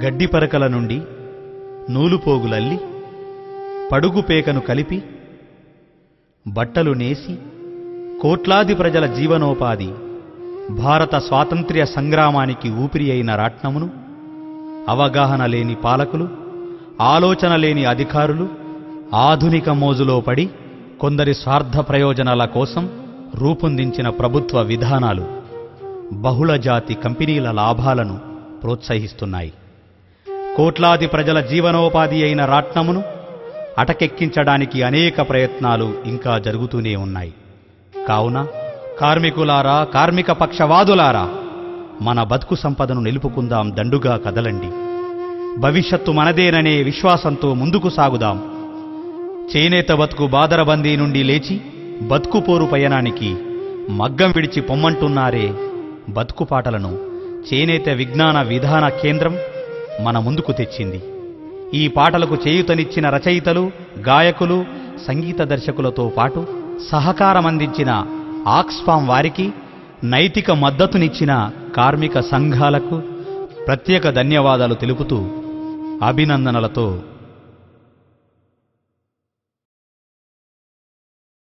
గడ్డిపరకల నుండి నూలుపోగులల్లి పడుగు పేకను కలిపి బట్టలు నేసి కోట్లాది ప్రజల జీవనోపాధి భారత స్వాతంత్ర్య సంగ్రామానికి ఊపిరి అయిన రాట్నమును అవగాహన లేని పాలకులు ఆలోచన లేని అధికారులు ఆధునిక మోజులో పడి కొందరి స్వార్థ ప్రయోజనాల కోసం రూపొందించిన ప్రభుత్వ విధానాలు బహుళజాతి కంపెనీల లాభాలను ప్రోత్సహిస్తున్నాయి. కోట్లాది ప్రజల జీవనోపాధి అయిన రాట్నమును అటకెక్కించడానికి అనేక ప్రయత్నాలు ఇంకా జరుగుతూనే ఉన్నాయి. కావున కార్మికులారా కార్మిక పక్షవాదులారా మన బతుకు సంపదను నిలుపుకుందాం దండుగా కదలండి. భవిష్యత్తు మనదేననే విశ్వాసంతో ముందుకు సాగుదాం. చేనేత బతుకు బాదరబందీ నుండి లేచి బతుకు పోరు పయనానికి మగ్గం విడిచి పొమ్మంటున్నారే బతుకు పాటలను. చేనేత విజ్ఞాన విధాన కేంద్రం మన ముందుకు తెచ్చింది. ఈ పాటలకు చేయుతనిచ్చిన రచయితలు గాయకులు సంగీత దర్శకులతో పాటు సహకారమందించిన ఆక్స్ఫామ్ వారికి నైతిక మద్దతునిచ్చిన కార్మిక సంఘాలకు ప్రత్యేక ధన్యవాదాలు తెలుపుతూ అభినందనలతో